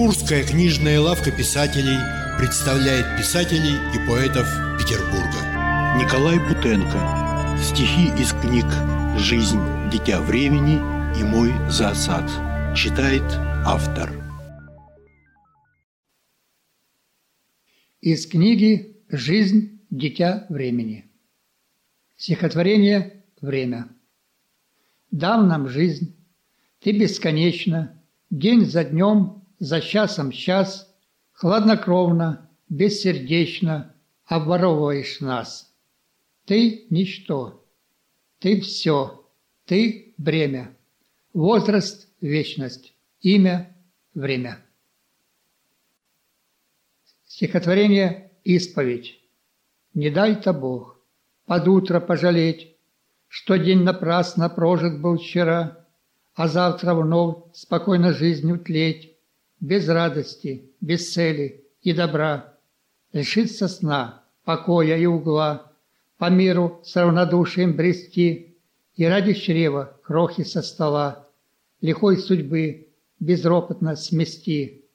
Петербургская книжная лавка писателей представляет писателей и поэтов Петербурга. Николай Бутенко. Стихи из книг «Жизнь. Дитя времени» и «Мой засад». Читает автор. Из книги «Жизнь. Дитя времени». Стихотворение «Время». Дал нам жизнь, ты бесконечно, день за днем, за часом час, хладнокровно, бессердечно обворовываешь нас. Ты – ничто, ты – все, ты – бремя, возраст – вечность, имя – время. Стихотворение «Исповедь». Не дай-то Бог под утро пожалеть, Что день напрасно прожит был вчера, А завтра вновь спокойно жизнью тлеть, Без радости, без цели и добра, Лишиться сна, покоя и угла, По миру с равнодушием брести И ради чрева крохи со стола Лихой судьбы безропотно смести.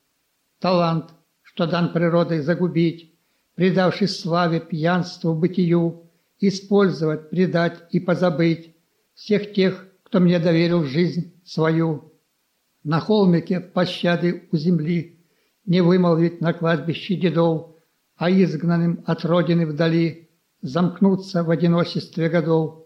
Талант, что дан природой загубить, Предавшись славе, пьянству, бытию, использовать, предать и позабыть всех тех, кто мне доверил жизнь свою. На холмике пощады у земли не вымолвить на кладбище дедов, а изгнанным от родины вдали замкнуться в одиночестве годов.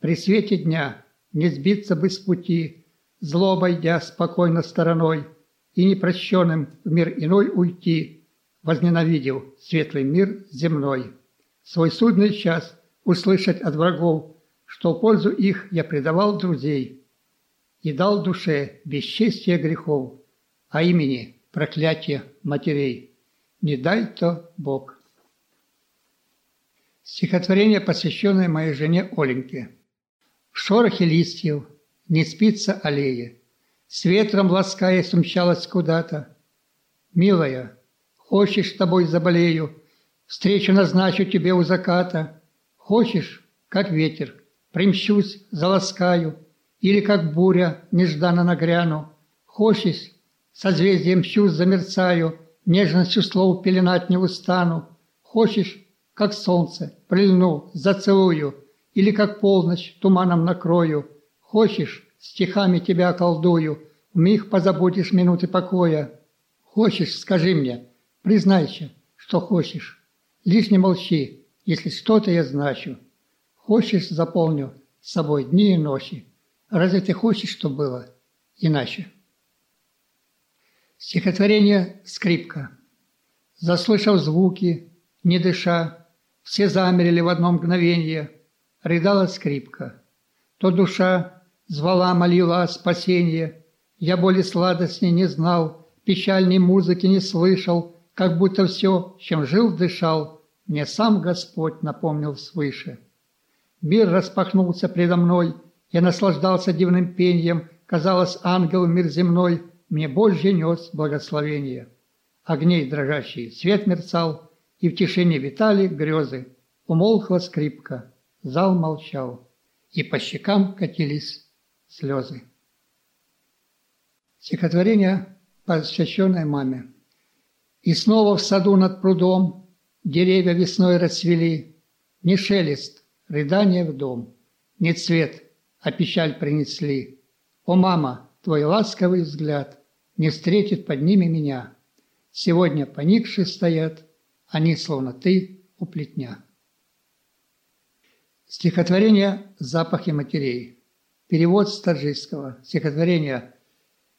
При свете дня не сбиться бы с пути, зло обойдя спокойно стороной и непрощенным в мир иной уйти, возненавидел светлый мир земной свой судный час услышать от врагов, что в пользу их я предавал друзей и дал душе бесчестие грехов, а имени проклятие матерей. Не дай то Бог. Стихотворение, посвященное моей жене Оленьке. В шорохе листьев не спится аллея, С ветром ласкаясь умчалась куда-то. Милая, хочешь, с тобой заболею, Встречу назначу тебе у заката. Хочешь, как ветер, примщусь, заласкаю, Или как буря нежданно нагряну. Хочешь, созвездием мщусь, замерцаю, Нежностью слов пеленать не устану. Хочешь, как солнце, прильну, зацелую, Или как полночь туманом накрою. Хочешь, стихами тебя колдую, В миг позабудешь минуты покоя. Хочешь, скажи мне, признайся, что хочешь. Лишь не молчи, если что-то я значу. Хочешь, заполню с собой дни и ночи. Разве ты хочешь, что было иначе? Стихотворение «Скрипка». Заслышав звуки, не дыша, все замерли в одно мгновение. Рыдала скрипка. То душа звала, молила о спасении. Я боли сладостней не знал, печальной музыки не слышал, как будто все, чем жил, дышал – мне сам Господь напомнил свыше. Мир распахнулся предо мной, я наслаждался дивным пением, казалось, ангел мир земной мне Божье нес благословение. Огней дрожащий свет мерцал, и в тишине витали грезы. Умолкла скрипка, зал молчал, и по щекам катились слезы. Стихотворение, посвященное маме. И снова в саду над прудом Деревья весной расцвели, Не шелест, рыдание в дом, Не цвет, а печаль принесли. О, мама, твой ласковый взгляд Не встретит под ними меня. Сегодня поникшие стоят, Они, словно ты, у плетня. Стихотворение «Запахи матерей». Перевод с таджикского. Стихотворение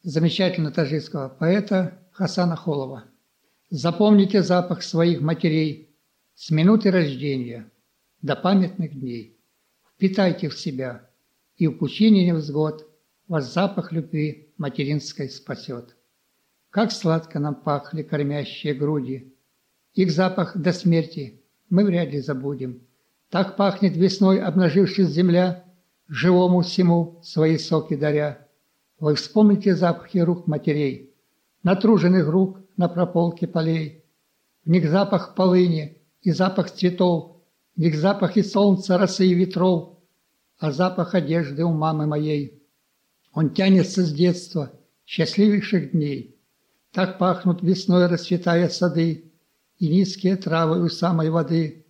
замечательно таджикского поэта Хасана Холова. Запомните запах своих матерей с минуты рождения до памятных дней. Впитайте в себя, и в пучине невзгод вас запах любви материнской спасет. Как сладко нам пахли кормящие груди, их запах до смерти мы вряд ли забудем. Так пахнет весной обнажившись земля, живому всему свои соки даря. Вы вспомните запахи рук матерей, натруженных рук, на прополке полей. В них запах полыни и запах цветов, в них запах и солнца, росы и ветров, а запах одежды у мамы моей. Он тянется с детства, счастливейших дней. Так пахнут весной расцветая сады И низкие травы у самой воды.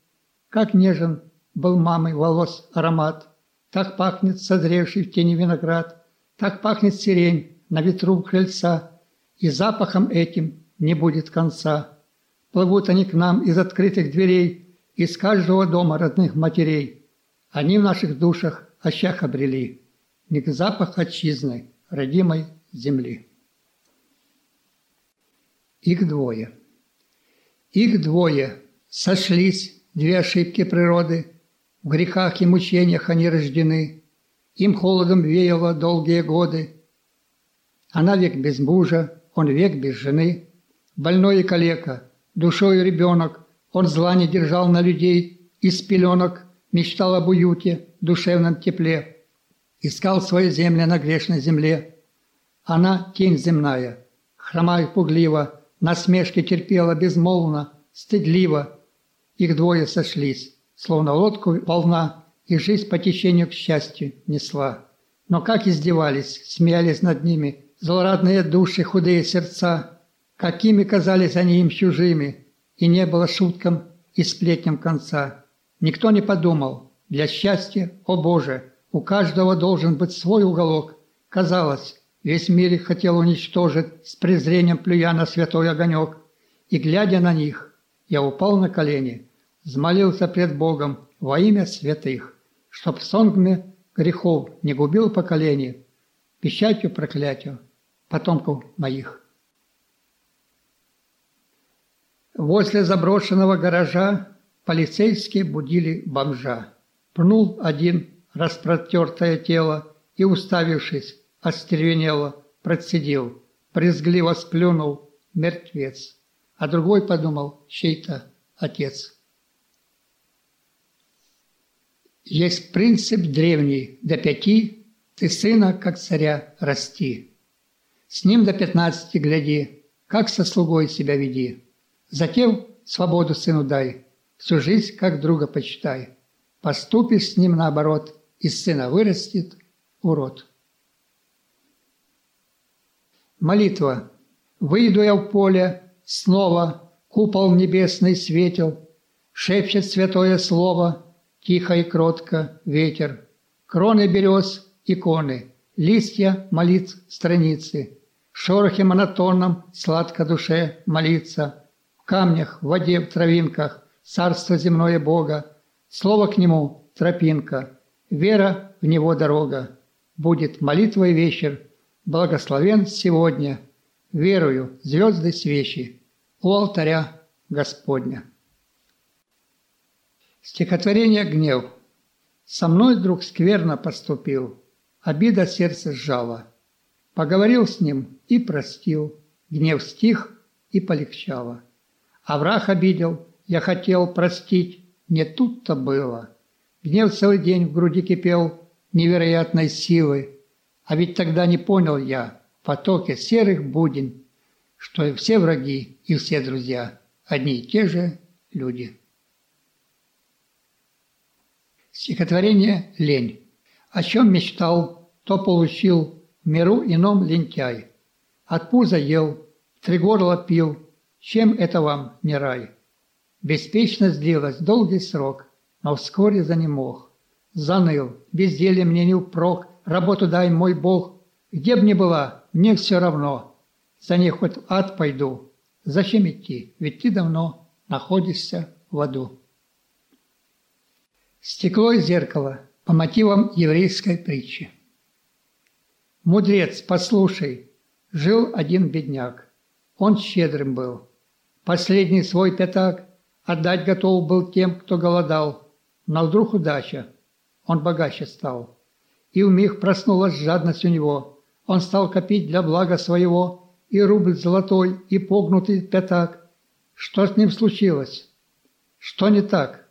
Как нежен был мамой волос аромат, Так пахнет созревший в тени виноград, Так пахнет сирень на ветру крыльца, И запахом этим не будет конца. Плывут они к нам из открытых дверей, Из каждого дома родных матерей. Они в наших душах ощах обрели, Ник запах отчизны, родимой земли. Их двое. Их двое сошлись, две ошибки природы, В грехах и мучениях они рождены, Им холодом веяло долгие годы. Она век без мужа, он век без жены, Больной и калека, душою ребенок, Он зла не держал на людей, из пеленок Мечтал об уюте, душевном тепле, Искал свою землю на грешной земле. Она тень земная, хромая пугливо, Насмешки терпела безмолвно, стыдливо. Их двое сошлись, словно лодку волна, И жизнь по течению к счастью несла. Но как издевались, смеялись над ними Злорадные души, худые сердца, Какими казались они им чужими, И не было шуткам и сплетням конца. Никто не подумал, для счастья, о Боже, У каждого должен быть свой уголок. Казалось, Весь мир их хотел уничтожить, с презрением плюя на святой огонек. И, глядя на них, я упал на колени, взмолился пред Богом во имя святых, чтоб сонгме грехов не губил поколение, печатью проклятию потомков моих. Возле заброшенного гаража полицейские будили бомжа. Пнул один распротертое тело и, уставившись остервенело, процедил, презгливо сплюнул, мертвец. А другой подумал, чей-то отец. Есть принцип древний, до пяти ты сына, как царя, расти. С ним до пятнадцати гляди, как со слугой себя веди. Затем свободу сыну дай, всю жизнь как друга почитай. Поступишь с ним наоборот, из сына вырастет урод. Молитва. Выйду я в поле, снова купол небесный светил, Шепчет святое слово, тихо и кротко ветер. Кроны берез, иконы, листья молитв страницы, Шорохи монотонном сладко душе молиться. В камнях, в воде, в травинках, царство земное Бога, Слово к нему – тропинка, вера в него дорога. Будет молитвой вечер, Благословен сегодня, верую, звезды свечи, у алтаря Господня. Стихотворение «Гнев». Со мной друг скверно поступил, обида сердце сжала. Поговорил с ним и простил, гнев стих и полегчало. А враг обидел, я хотел простить, не тут-то было. Гнев целый день в груди кипел невероятной силой, а ведь тогда не понял я в потоке серых будин, что все враги, и все друзья одни и те же люди. Стихотворение «Лень». О чем мечтал, то получил в миру ином лентяй. От пуза ел, три горла пил, чем это вам не рай? Беспечно длилось долгий срок, но вскоре занемог. Заныл, безделье мне не впрок, работу дай, мой Бог. Где б ни была, мне все равно. За ней хоть в ад пойду. Зачем идти? Ведь ты давно находишься в аду. Стекло и зеркало по мотивам еврейской притчи. Мудрец, послушай, жил один бедняк. Он щедрым был. Последний свой пятак отдать готов был тем, кто голодал. Но вдруг удача, он богаче стал и у вмиг проснулась жадность у него. Он стал копить для блага своего и рубль золотой, и погнутый пятак. Что с ним случилось? Что не так?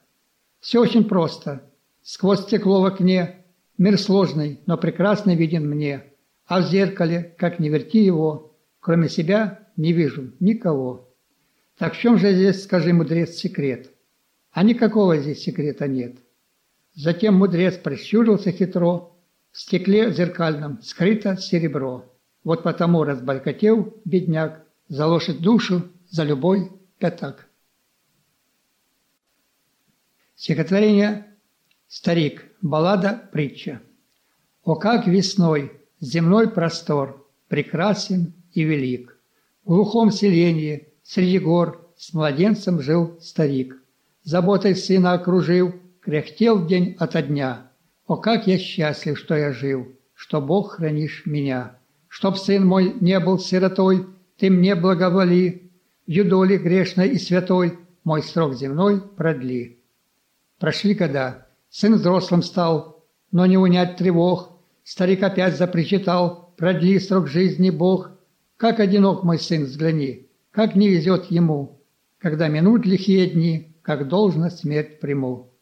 Все очень просто. Сквозь стекло в окне мир сложный, но прекрасный виден мне. А в зеркале, как не верти его, кроме себя не вижу никого. Так в чем же здесь, скажи, мудрец, секрет? А никакого здесь секрета нет. Затем мудрец прищурился хитро, в стекле зеркальном скрыто серебро. Вот потому разбалькотел бедняк, заложит душу за любой пятак. Стихотворение «Старик. Баллада. Притча». О, как весной земной простор прекрасен и велик. В глухом селении среди гор с младенцем жил старик. Заботой сына окружил, кряхтел день ото дня. О, как я счастлив, что я жил, что Бог хранишь меня. Чтоб сын мой не был сиротой, ты мне благоволи, юдоли грешной и святой мой срок земной продли. Прошли года, сын взрослым стал, но не унять тревог, Старик опять запричитал, продли срок жизни Бог. Как одинок мой сын, взгляни, как не везет ему, когда минут лихие дни, как должно смерть приму.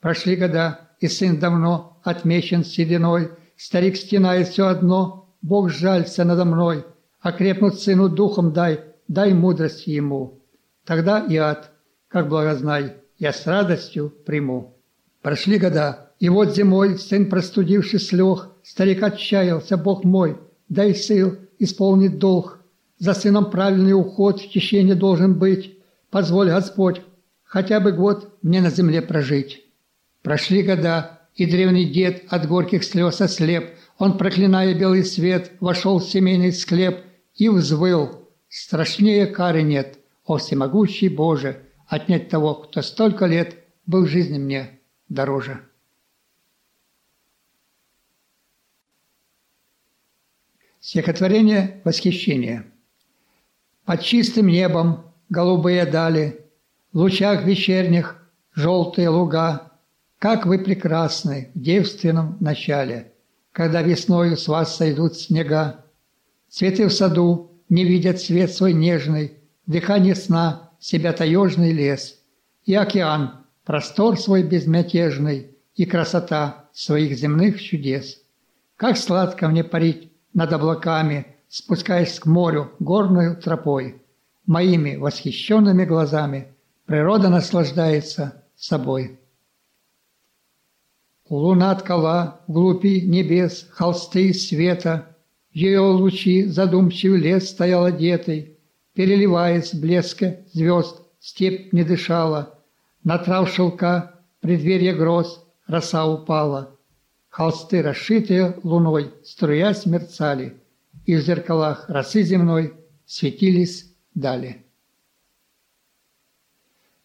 Прошли года, и сын давно отмечен сединой, старик стенает все одно, Бог жалься надо мной, окрепнуть сыну духом дай, дай мудрость ему. Тогда и ад, как благознай, я с радостью приму. Прошли года, и вот зимой сын, простудившись, лег, Старик отчаялся, Бог мой, дай сил исполнить долг. За сыном правильный уход в течение должен быть. Позволь, Господь, хотя бы год мне на земле прожить. Прошли года, и древний дед от горьких слез ослеп. Он, проклиная белый свет, вошел в семейный склеп и взвыл. Страшнее кары нет, о всемогущий Боже, отнять того, кто столько лет был жизни мне дороже. Стихотворение «Восхищение». Под чистым небом голубые дали, В лучах вечерних желтые луга, Как вы прекрасны в девственном начале, Когда весною с вас сойдут снега. Цветы в саду не видят свет свой нежный, Дыхание сна себя таежный лес, И океан, простор свой безмятежный, И красота своих земных чудес. Как сладко мне парить над облаками, спускаясь к морю горную тропой. Моими восхищенными глазами природа наслаждается собой. Луна ткала глупи небес холсты света, Ее лучи задумчивый лес стоял одетый, Переливаясь в блеске звезд, степь не дышала, На трав шелка преддверье гроз роса упала — Холсты, расшитые луной, струясь мерцали, И в зеркалах росы земной светились дали.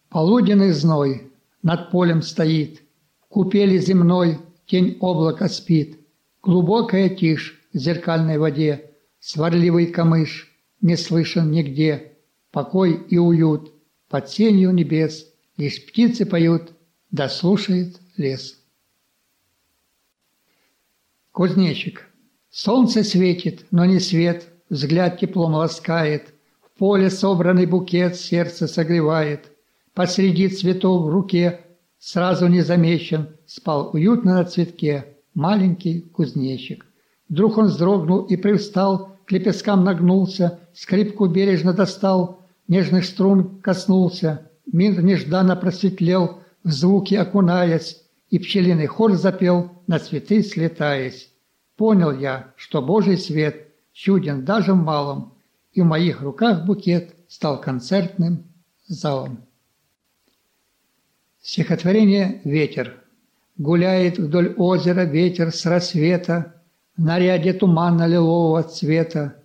Полуденный зной над полем стоит, В купели земной тень облака спит, Глубокая тишь в зеркальной воде, Сварливый камыш не слышен нигде, Покой и уют под сенью небес, Лишь птицы поют, да слушает лес. Кузнечик. Солнце светит, но не свет, взгляд теплом ласкает. В поле собранный букет сердце согревает. Посреди цветов в руке, сразу не замечен, спал уютно на цветке маленький кузнечик. Вдруг он вздрогнул и привстал, к лепесткам нагнулся, скрипку бережно достал, нежных струн коснулся. Мир нежданно просветлел, в звуки окунаясь, и пчелиный хор запел, на цветы слетаясь. Понял я, что Божий свет чуден даже в малом, и в моих руках букет стал концертным залом. Стихотворение «Ветер». Гуляет вдоль озера ветер с рассвета, В наряде туманно-лилового цвета.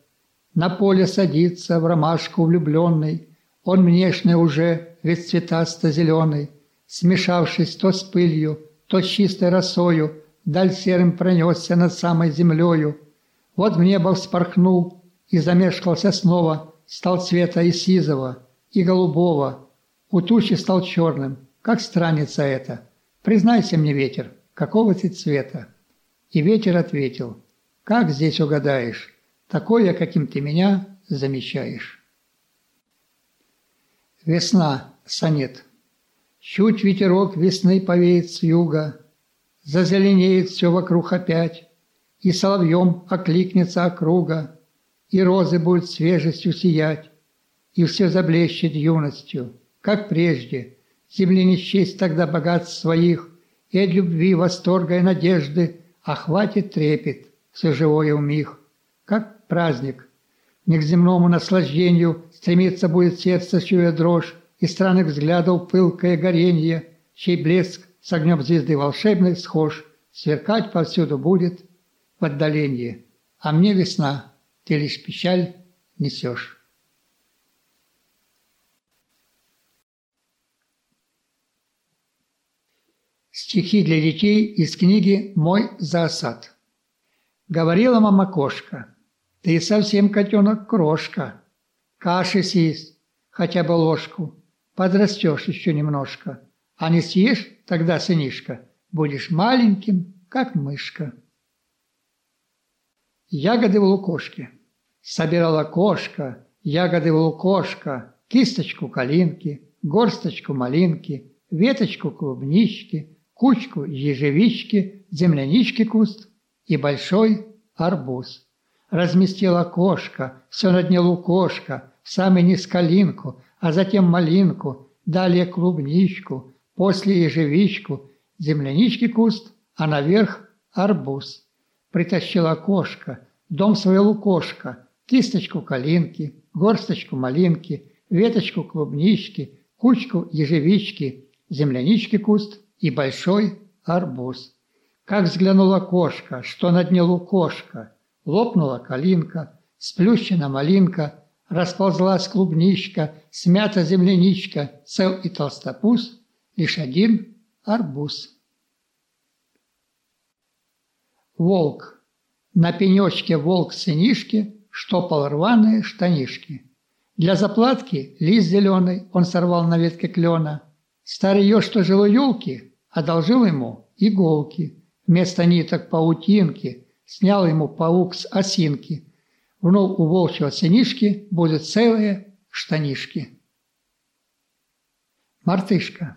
На поле садится в ромашку влюбленный, Он внешне уже весь цветасто-зеленый, Смешавшись то с пылью, то с чистой росою, Даль серым пронесся над самой землею. Вот в небо вспорхнул и замешкался снова, Стал цвета и сизого, и голубого. У тучи стал черным. Как странница это? Признайся мне, ветер, какого ты цвета? И ветер ответил, как здесь угадаешь, такое, каким ты меня замечаешь. Весна, сонет. Чуть ветерок весны повеет с юга, Зазеленеет все вокруг опять, И соловьем окликнется округа, И розы будут свежестью сиять, И все заблещет юностью, как прежде. Земли не счесть тогда богатств своих, И от любви, восторга и надежды Охватит трепет все живое у них, Как праздник. Не к земному наслаждению стремиться будет сердце чуя дрожь, и странных взглядов пылкое горенье, чей блеск с огнем звезды волшебной схож, сверкать повсюду будет в отдалении. А мне весна, ты лишь печаль несешь. Стихи для детей из книги «Мой засад». Говорила мама кошка, ты совсем котенок крошка. Каши съесть, хотя бы ложку, подрастешь еще немножко. А не съешь, тогда, сынишка, будешь маленьким, как мышка. Ягоды в лукошке. Собирала кошка, ягоды в лукошка, кисточку калинки, горсточку малинки, веточку клубнички, кучку ежевички, землянички куст и большой арбуз. Разместила кошка, все на дне лукошка, в самый низ калинку, а затем малинку, далее клубничку, после ежевичку, землянички куст, а наверх арбуз. Притащила кошка, дом свой лукошка, кисточку калинки, горсточку малинки, веточку клубнички, кучку ежевички, землянички куст и большой арбуз. Как взглянула кошка, что на дне лукошка, лопнула калинка, сплющена малинка, расползлась клубничка, смята земляничка, цел и толстопуз, лишь один арбуз. Волк. На пенечке волк-сынишки штопал рваные штанишки. Для заплатки лист зеленый он сорвал на ветке клена. Старый еж, что жил у елки, одолжил ему иголки. Вместо ниток паутинки снял ему паук с осинки. Вновь у волчьего сынишки будут целые штанишки. Мартышка.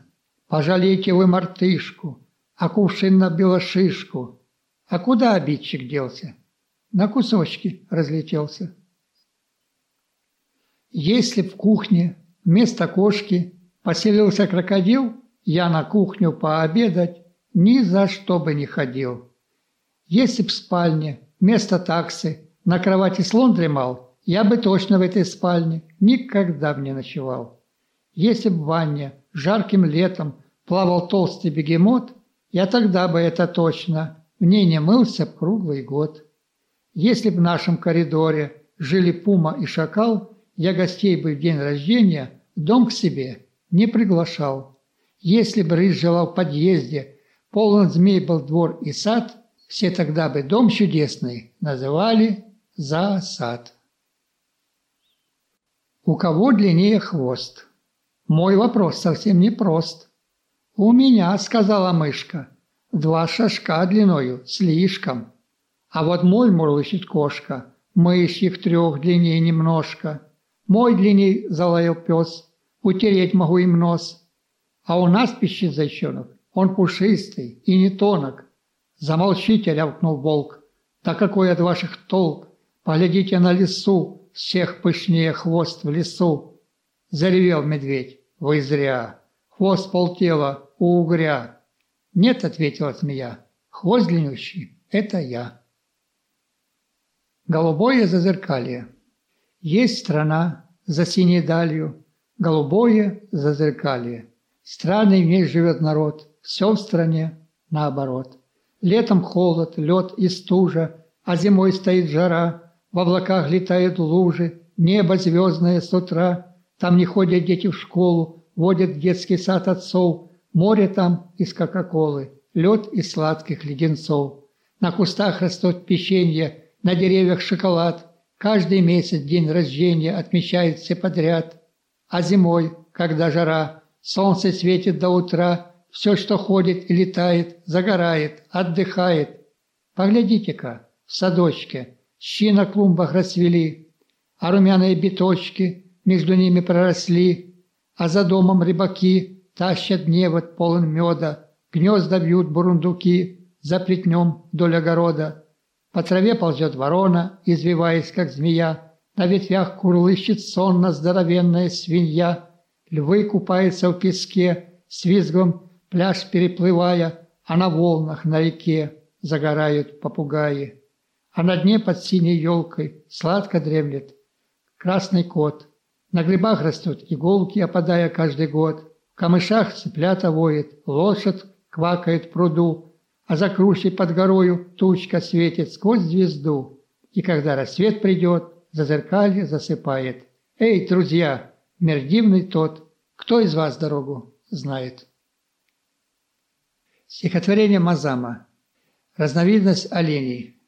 Пожалейте вы мартышку, а кувшин на белошишку. А куда обидчик делся? На кусочки разлетелся. Если в кухне вместо кошки поселился крокодил, я на кухню пообедать ни за что бы не ходил. Если б в спальне вместо таксы на кровати слон дремал, я бы точно в этой спальне никогда бы не ночевал. Если б в ванне жарким летом плавал толстый бегемот, я тогда бы это точно в ней не мылся круглый год. Если б в нашем коридоре жили пума и шакал, я гостей бы в день рождения дом к себе не приглашал. Если бы рысь жила в подъезде, полон змей был двор и сад, все тогда бы дом чудесный называли засад. У кого длиннее хвост? Мой вопрос совсем не прост. У меня, сказала мышка, два шажка длиною слишком. А вот мой мурлычет кошка, мышьих трех длиннее немножко. Мой длинней залаял пес, утереть могу им нос. А у нас пищит зайчонок, он пушистый и не тонок. Замолчите, рявкнул волк. Да какой от ваших толк? Поглядите на лесу, всех пышнее хвост в лесу. Заревел медведь. Вы зря. Хвост полтела у угря. Нет, ответила змея. Хвост длиннющий — это я. Голубое зазеркалье. Есть страна за синей далью, голубое зазеркалье. Страны в ней живет народ, все в стране наоборот. Летом холод, лед и стужа, а зимой стоит жара, в облаках летают лужи, небо звездное с утра. Там не ходят дети в школу, водят в детский сад отцов, море там из кока-колы, лед из сладких леденцов. На кустах растут печенье, на деревьях шоколад. Каждый месяц день рождения отмечают все подряд. А зимой, когда жара, солнце светит до утра, все, что ходит и летает, загорает, отдыхает. Поглядите-ка, в садочке, щи на клумбах расцвели, а румяные биточки между ними проросли, а за домом рыбаки тащат невод полон меда, гнезда бьют бурундуки, за плетнем вдоль огорода. По траве ползет ворона, извиваясь, как змея. На ветвях курлыщет сонно здоровенная свинья. Львы купаются в песке, с визгом пляж переплывая, а на волнах на реке загорают попугаи. А на дне под синей елкой сладко дремлет красный кот. На грибах растут иголки, опадая каждый год. В камышах цыплята воет, лошадь квакает в пруду, а за кручей под горою тучка светит сквозь звезду. И когда рассвет придет, зазеркалье засыпает. Эй, друзья, мир дивный тот, кто из вас дорогу знает? Стихотворение Мазама. Разновидность оленей.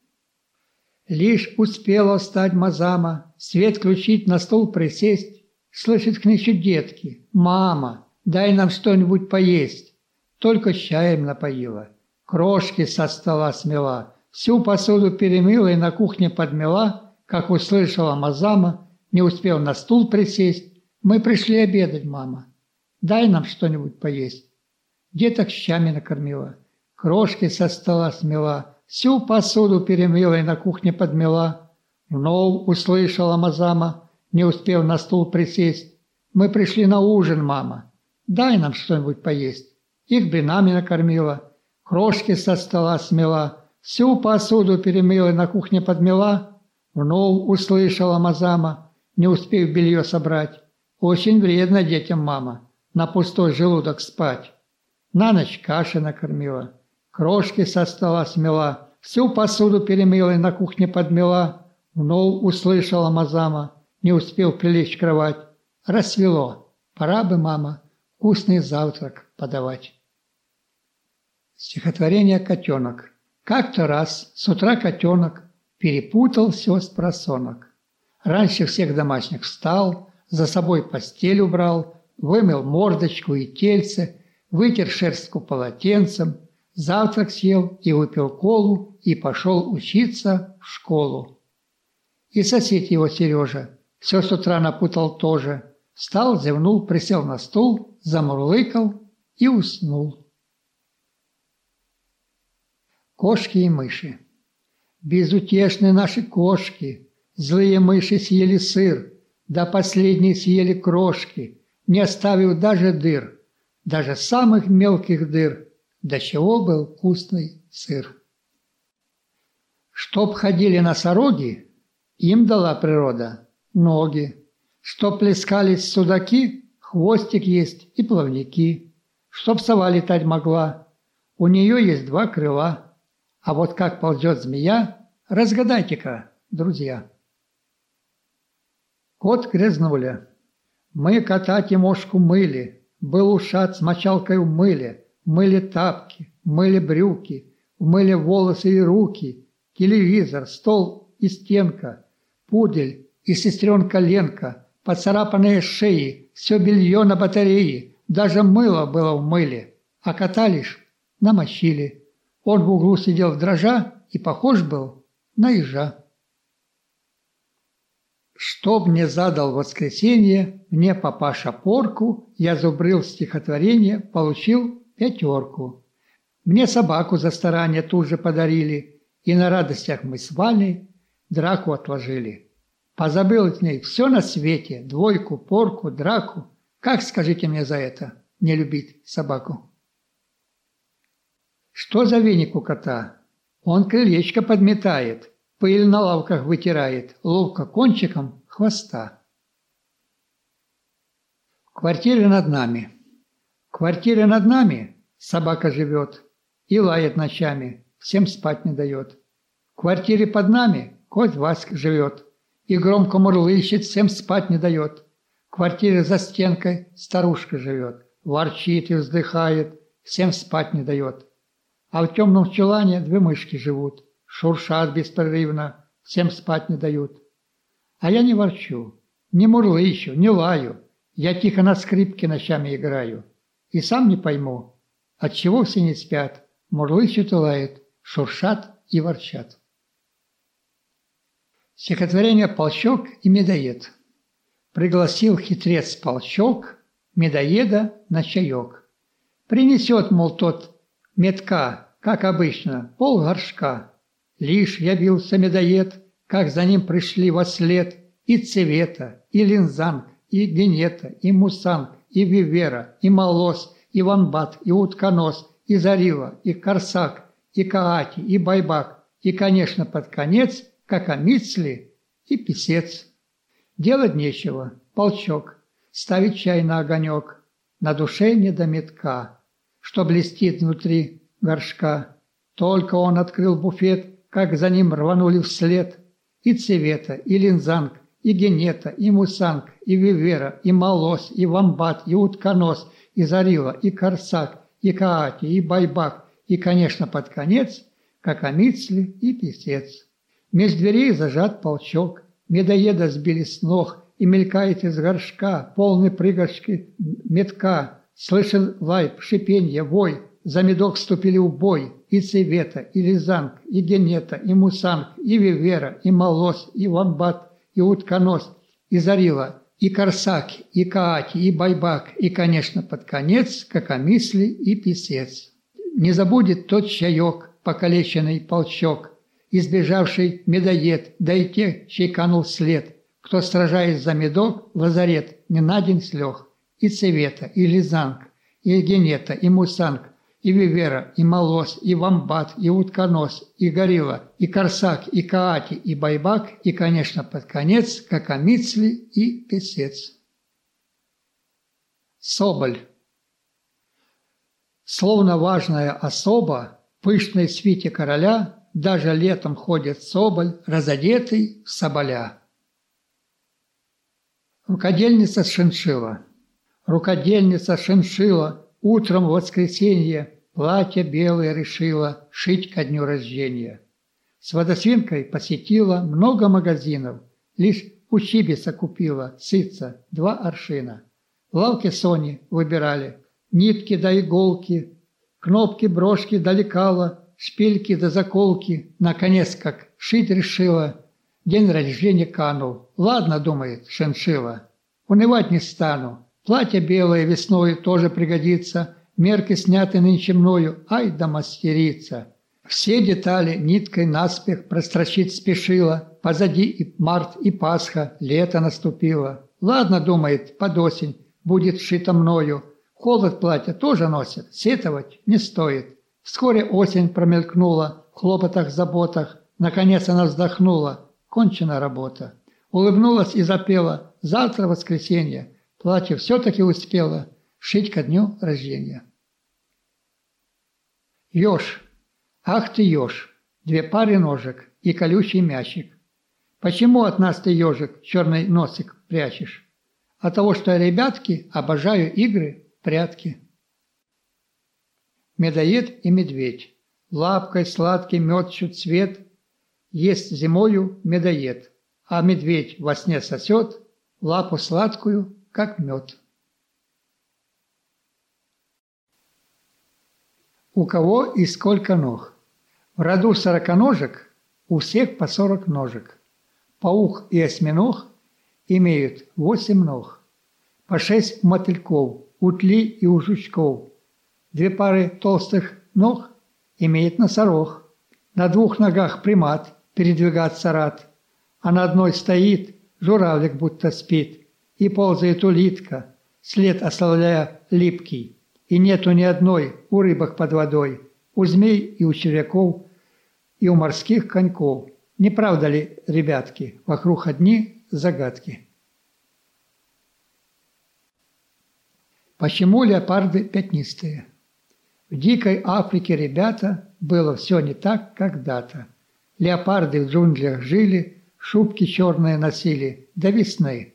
Лишь успела стать Мазама, свет включить, на стол присесть, слышит к ночи детки. «Мама, дай нам что-нибудь поесть». Только чаем напоила, крошки со стола смела, всю посуду перемыла и на кухне подмела, как услышала Мазама, не успел на стул присесть. «Мы пришли обедать, мама. Дай нам что-нибудь поесть». Деток щами накормила, крошки со стола смела, всю посуду перемыла и на кухне подмела. Вновь услышала Мазама, не успев на стул присесть. «Мы пришли на ужин, мама. Дай нам что-нибудь поесть». Их блинами накормила, крошки со стола смела, всю посуду перемыла и на кухне подмела. Вновь услышала Мазама, не успев белье собрать. Очень вредно детям мама, на пустой желудок спать. На ночь каши накормила, крошки со стола смела, всю посуду перемыла и на кухне подмела. Вновь услышала Мазама, не успел прилечь в кровать. Рассвело, пора бы, мама, вкусный завтрак подавать. Стихотворение «Котенок». Как-то раз с утра котенок перепутал все с просонок. Раньше всех домашних встал, за собой постель убрал, вымыл мордочку и тельце, вытер шерстку полотенцем, завтрак съел и выпил колу и пошел учиться в школу. И сосед его Сережа все с утра напутал тоже. Встал, зевнул, присел на стул, замурлыкал и уснул. Кошки и мыши. Безутешны наши кошки, злые мыши съели сыр, до последней съели крошки, не оставив даже дыр даже самых мелких дыр, до чего был вкусный сыр. Чтоб ходили носороги, им дала природа ноги. Чтоб плескались судаки, хвостик есть и плавники. Чтоб сова летать могла, у нее есть два крыла. А вот как ползет змея, разгадайте-ка, друзья. Кот грязнуля. Мы кота Тимошку мыли, был ушат с мочалкой в мыле, мыли тапки, мыли брюки, умыли волосы и руки, телевизор, стол и стенка, пудель и сестренка Ленка, поцарапанные шеи, все белье на батарее, даже мыло было в мыле, а кота лишь намочили. Он в углу сидел в дрожа и похож был на ежа. Чтоб мне задал воскресенье мне папаша порку, я зубрил стихотворение, получил пятерку. Мне собаку за старание тут же подарили, и на радостях мы с Валей драку отложили. Позабыл от ней все на свете, двойку, порку, драку. Как, скажите мне за это, не любить собаку? Что за веник у кота? Он крылечко подметает, пыль на лавках вытирает, ловко кончиком хвоста. В квартире над нами. В квартире над нами собака живет и лает ночами, всем спать не дает. В квартире под нами кот Васька живет и громко мурлычет, всем спать не дает. В квартире за стенкой старушка живет, ворчит и вздыхает, всем спать не дает. А в темном чулане две мышки живут – шуршат беспрерывно, всем спать не дают. А я не ворчу, не мурлычу, не лаю, я тихо на скрипке ночами играю. И сам не пойму, от чего все не спят, мурлычут и лают, шуршат и ворчат. Стихотворение «Полчок и медоед». Пригласил хитрец полчок медоеда на чаек. Принесет, мол, тот метка, как обычно, пол горшка. Лишь явился медоед, как за ним пришли во след и Цвета, и Линзанг, и Генета, и Мусанг, и Вивера, и Молос, и Ванбат, и Утконос, и Зарила, и Корсак, и Каати, и Байбак, и, конечно, под конец, как Амицли и Писец. Делать нечего, полчок, ставить чай на огонек, на душе не до метка, что блестит внутри горшка. Только он открыл буфет, как за ним рванули вслед и Цвета, и Линзанг, и Генета, и Мусанг, и Вивера, и Малос, и Вамбат, и Утконос, и Зарила, и Корсак, и Каати, и Байбак, и, конечно, под конец, как Амицли и Песец. Меж дверей зажат полчок, медоеда сбили с ног, и мелькает из горшка, полный прыгашки метка. Слышен лайп, шипенье, вой, за медок вступили в бой и Цевета, и Лизанг, и Генета, и Мусанг, и Вивера, и Малос, и Вамбат, и Утконос, и Зарила, и Корсак, и Каати, и Байбак, и, конечно, под конец, как Амисли и Писец. Не забудет тот чаек, покалеченный полчок, избежавший медоед, да и тех, чей канул след, кто, сражаясь за медок, лазарет не на день слег, и Цевета, и Лизанг, и Генета, и Мусанг, и Вивера, и Малос, и Вамбат, и Утконос, и Горилла, и Корсак, и Каати, и Байбак, и, конечно, под конец, как Амицли и Песец. Соболь. Словно важная особа, пышной свите короля, даже летом ходит соболь, разодетый в соболя. Рукодельница шиншила. Рукодельница шиншила утром в воскресенье платье белое решила шить ко дню рождения. С водосвинкой посетила много магазинов, лишь у Чибиса купила сыца два аршина. Лавки Сони выбирали, нитки да иголки, кнопки, брошки да лекала, шпильки да заколки, наконец, как шить решила, день рождения канул. Ладно, думает шиншила, унывать не стану. Платье белое весной тоже пригодится, мерки сняты нынче мною, ай да мастерица. Все детали ниткой наспех прострочить спешила, позади и март, и Пасха, лето наступило. Ладно, думает, под осень будет шито мною, холод платья тоже носит, сетовать не стоит. Вскоре осень промелькнула в хлопотах, заботах. Наконец она вздохнула. Кончена работа. Улыбнулась и запела. Завтра воскресенье. Платье все-таки успела шить ко дню рождения. Ёж. Ах ты ёж. Две пары ножек и колючий мячик. Почему от нас ты, ежик, черный носик прячешь? От того, что ребятки, обожаю игры, прятки медоед и медведь. Лапкой сладкий мед чуть цвет, есть зимою медоед, а медведь во сне сосет лапу сладкую, как мед. У кого и сколько ног? В роду сороконожек у всех по сорок ножек. Паук и осьминог имеют восемь ног. По шесть мотыльков, утли и у жучков – Две пары толстых ног имеет носорог. На двух ногах примат, передвигаться рад. А на одной стоит, журавлик будто спит. И ползает улитка, след оставляя липкий. И нету ни одной у рыбок под водой, у змей и у червяков, и у морских коньков. Не правда ли, ребятки, вокруг одни загадки? Почему леопарды пятнистые? В дикой Африке, ребята, было все не так когда-то. Леопарды в джунглях жили, шубки черные носили до весны.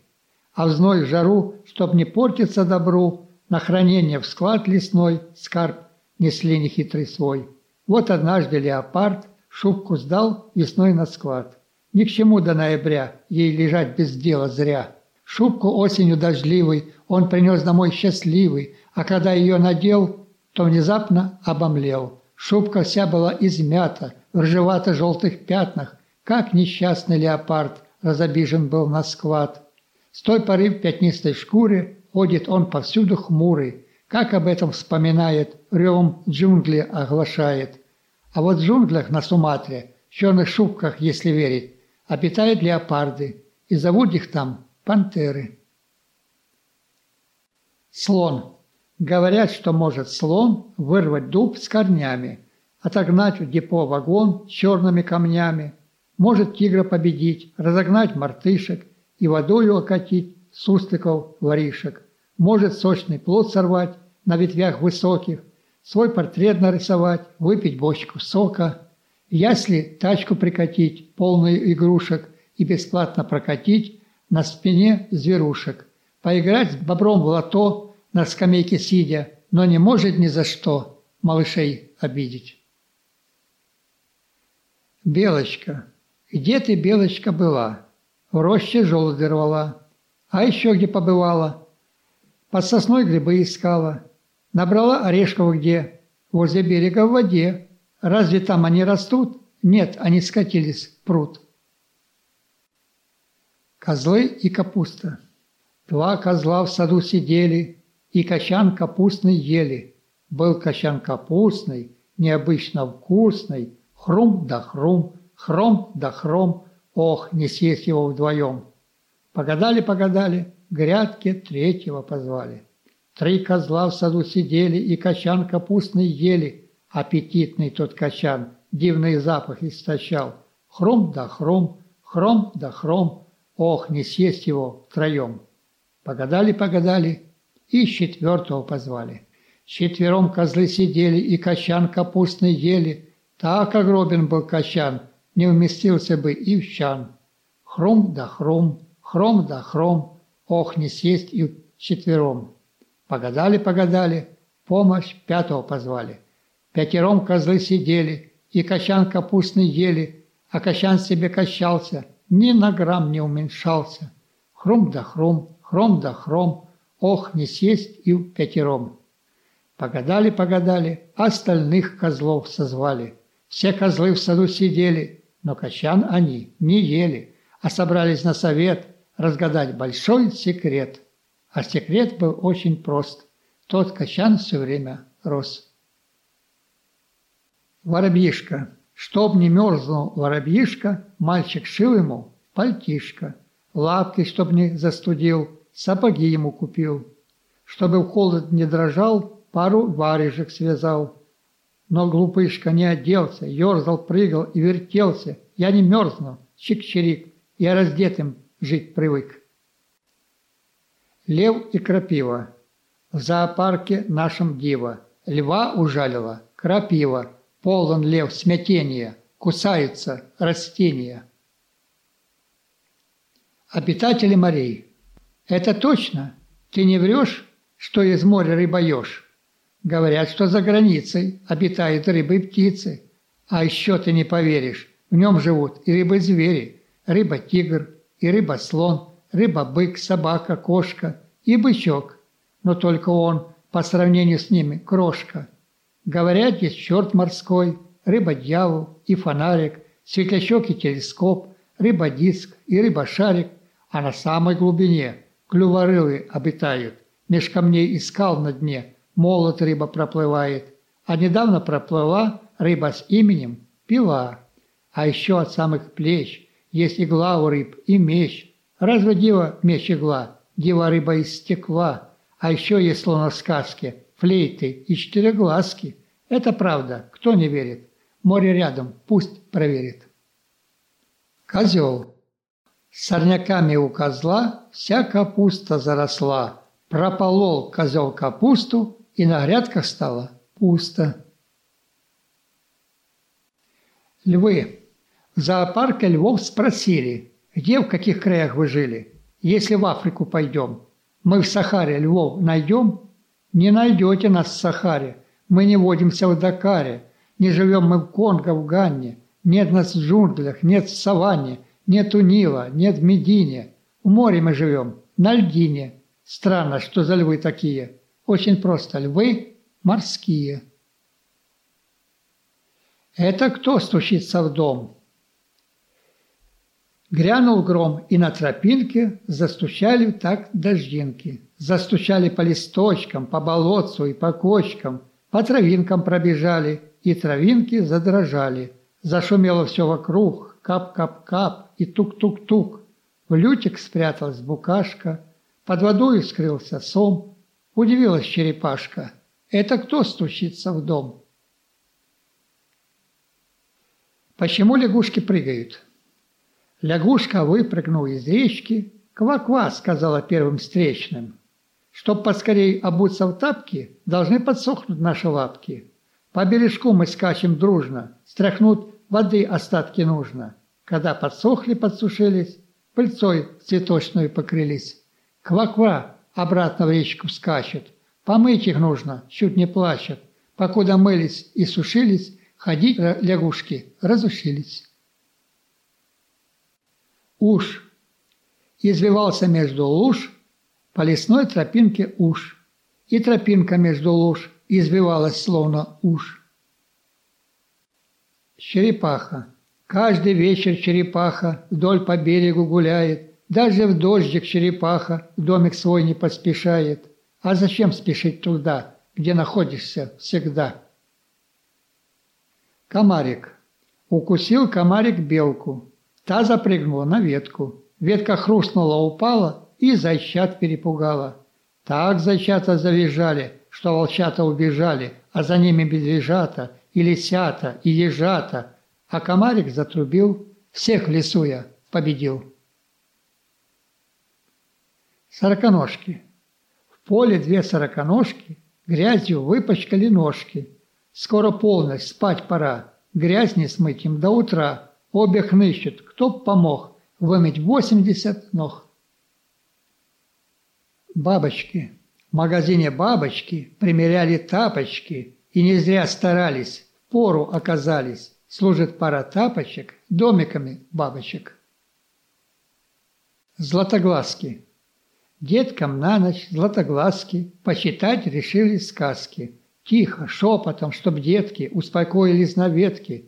А в зной жару, чтоб не портиться добру, на хранение в склад лесной скарб несли нехитрый свой. Вот однажды леопард шубку сдал весной на склад. Ни к чему до ноября ей лежать без дела зря. Шубку осенью дождливой он принес домой счастливый, а когда ее надел, то внезапно обомлел. Шубка вся была измята, в ржевато-желтых пятнах, как несчастный леопард разобижен был на склад. С той поры в пятнистой шкуре ходит он повсюду хмурый, как об этом вспоминает, ревом джунгли оглашает. А вот в джунглях на Суматре, в черных шубках, если верить, обитают леопарды, и зовут их там пантеры. Слон. Говорят, что может слон вырвать дуб с корнями, отогнать в депо вагон черными камнями, может тигра победить, разогнать мартышек и водою окатить сусликов воришек. Может сочный плод сорвать на ветвях высоких, свой портрет нарисовать, выпить бочку сока, если тачку прикатить, полную игрушек, и бесплатно прокатить на спине зверушек, поиграть с бобром в лото на скамейке сидя, но не может ни за что малышей обидеть. Белочка, где ты, Белочка, была? В роще желуди рвала. А еще где побывала? Под сосной грибы искала. Набрала орешков где? Возле берега в воде. Разве там они растут? Нет, они скатились в пруд. Козлы и капуста. Два козла в саду сидели, и качан капустный ели. Был качан капустный, необычно вкусный, хрум да хрум, хром да хром, ох, не съесть его вдвоем. Погадали-погадали, грядки третьего позвали. Три козла в саду сидели и качан капустный ели. Аппетитный тот качан, дивный запах источал. Хром да хром, хром да хром, ох, не съесть его втроем. Погадали-погадали и четвертого позвали. Четвером козлы сидели и качан капустный ели. Так огробен был качан, не вместился бы и в чан. Хром да хром, хром да хром, ох, не съесть и четвером. Погадали-погадали, помощь пятого позвали. Пятером козлы сидели, и качан капустный ели, а качан себе качался, ни на грамм не уменьшался. Хрум да хрум, хром да хром, ох, не съесть и пятером. Погадали-погадали, остальных козлов созвали. Все козлы в саду сидели, но качан они не ели, а собрались на совет разгадать большой секрет – а секрет был очень прост. Тот качан все время рос. Воробьишка. Чтоб не мерзнул воробьишка, мальчик шил ему пальтишко. Лапки, чтоб не застудил, сапоги ему купил. Чтобы в холод не дрожал, пару варежек связал. Но глупышка не оделся, ерзал, прыгал и вертелся. Я не мерзну, чик-чирик, я раздетым жить привык. Лев и крапива. В зоопарке нашем дива. Льва ужалила крапива. Полон лев смятения. Кусаются растения. Обитатели морей. Это точно? Ты не врешь, что из моря рыба ешь? Говорят, что за границей обитают рыбы и птицы. А еще ты не поверишь, в нем живут и рыбы-звери, рыба-тигр, и рыба-слон, рыба-бык, собака, кошка и бычок, но только он по сравнению с ними крошка. Говорят, есть черт морской, рыба-дьявол и фонарик, светлячок и телескоп, рыба-диск и рыба-шарик, а на самой глубине клюворылы обитают. Меж камней и скал на дне молот рыба проплывает, а недавно проплыла рыба с именем Пила. А еще от самых плеч есть игла у рыб и меч. Разве дива меч-игла? Дива рыба из стекла, а еще есть слоносказки, флейты и четыреглазки. Это правда, кто не верит? Море рядом, пусть проверит. Козел. Сорняками у козла вся капуста заросла. Прополол козел капусту, и на грядках стало пусто. Львы. В зоопарке львов спросили, где, в каких краях вы жили. Если в Африку пойдем, мы в Сахаре львов найдем? Не найдете нас в Сахаре. Мы не водимся в Дакаре. Не живем мы в Конго, в Ганне. Нет нас в джунглях, нет в саванне, нет у Нила, нет Медине. В море мы живем, на льдине. Странно, что за львы такие. Очень просто, львы морские. Это кто стучится в дом? Грянул гром, и на тропинке застучали так дождинки. Застучали по листочкам, по болотцу и по кочкам, по травинкам пробежали, и травинки задрожали. Зашумело все вокруг, кап-кап-кап и тук-тук-тук. В лютик спряталась букашка, под водой скрылся сом. Удивилась черепашка. Это кто стучится в дом? Почему лягушки прыгают? Лягушка выпрыгнула из речки, «Ква-ква», — сказала первым встречным. «Чтоб поскорей обуться в тапки, должны подсохнуть наши лапки. По бережку мы скачем дружно, стряхнуть воды остатки нужно. Когда подсохли, подсушились, пыльцой цветочную покрылись. Ква-ква обратно в речку скачет. Помыть их нужно, чуть не плачет. Покуда мылись и сушились, ходить лягушки разушились. Уж извивался между луж, по лесной тропинке уж, и тропинка между луж извивалась словно уж. Черепаха. Каждый вечер черепаха вдоль по берегу гуляет, даже в дождик черепаха в домик свой не поспешает. А зачем спешить туда, где находишься всегда? Комарик. Укусил комарик белку. Та запрыгнула на ветку. Ветка хрустнула, упала и зайчат перепугала. Так зайчата завизжали, что волчата убежали, а за ними медвежата, и лисята, и ежата. А комарик затрубил, всех лесуя победил. Сороконожки. В поле две сороконожки грязью выпачкали ножки. Скоро полночь, спать пора, грязь не смыть им до утра. Обе хнычут, кто б помог вымыть 80 ног. Бабочки. В магазине бабочки примеряли тапочки и не зря старались, пору оказались. Служит пара тапочек домиками бабочек. Златоглазки. Деткам на ночь златоглазки почитать решили сказки. Тихо, шепотом, чтоб детки успокоились на ветке.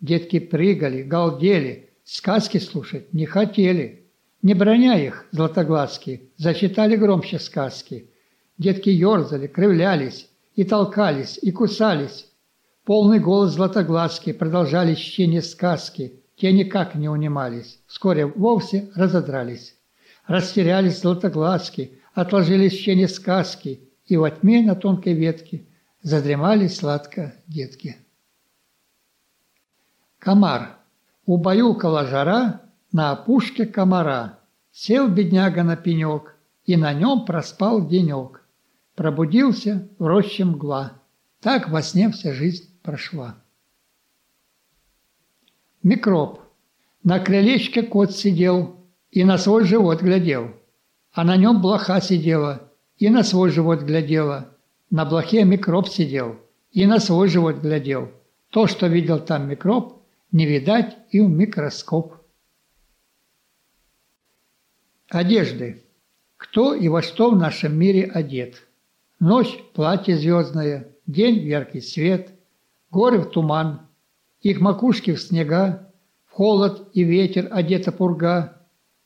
Детки прыгали, галдели, Сказки слушать не хотели. Не броня их, златоглазки, зачитали громче сказки. Детки ерзали, кривлялись, и толкались, и кусались. Полный голос златоглазки продолжали чтение сказки. Те никак не унимались. Вскоре вовсе разодрались. Растерялись златоглазки, отложили чтение сказки, и во тьме на тонкой ветке задремали сладко детки. Комар Убаюкала жара на опушке комара. Сел бедняга на пенек и на нем проспал денек. Пробудился в роще мгла. Так во сне вся жизнь прошла. Микроб. На крылечке кот сидел и на свой живот глядел. А на нем блоха сидела и на свой живот глядела. На блохе микроб сидел и на свой живот глядел. То, что видел там микроб, не видать и в микроскоп. Одежды. Кто и во что в нашем мире одет? Ночь – платье звездное, день – яркий свет, горы в туман, их макушки в снега, в холод и ветер одета пурга,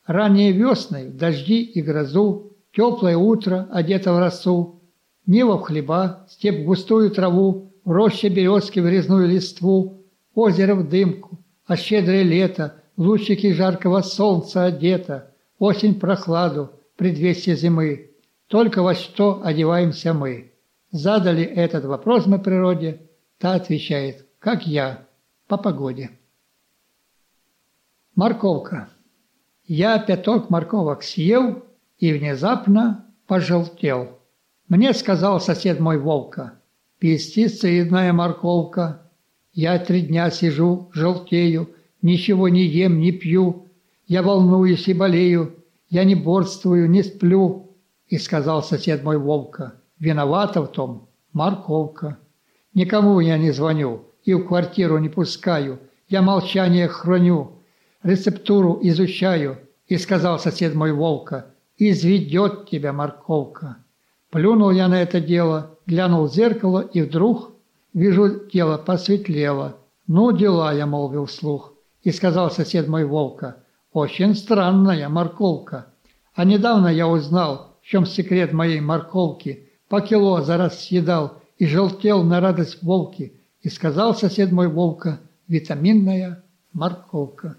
ранние весны в дожди и грозу, теплое утро одето в росу, небо в хлеба, степь в густую траву, в роще березки в резную листву, озеро в дымку, а щедрое лето, лучики жаркого солнца одето, осень прохладу, предвестие зимы. Только во что одеваемся мы? Задали этот вопрос мы природе, та отвечает, как я, по погоде. Морковка. Я пяток морковок съел и внезапно пожелтел. Мне сказал сосед мой Волка, пестицидная морковка, я три дня сижу, желтею, ничего не ем, не пью. Я волнуюсь и болею, я не борствую, не сплю. И сказал сосед мой Вовка, виновата в том морковка. Никому я не звоню и в квартиру не пускаю, я молчание храню, рецептуру изучаю. И сказал сосед мой Волка, изведет тебя морковка. Плюнул я на это дело, глянул в зеркало и вдруг Вижу, тело посветлело. Ну, дела, я молвил вслух. И сказал сосед мой Волка, очень странная морковка. А недавно я узнал, в чем секрет моей морковки. По кило за раз съедал и желтел на радость волки. И сказал сосед мой Волка, витаминная морковка.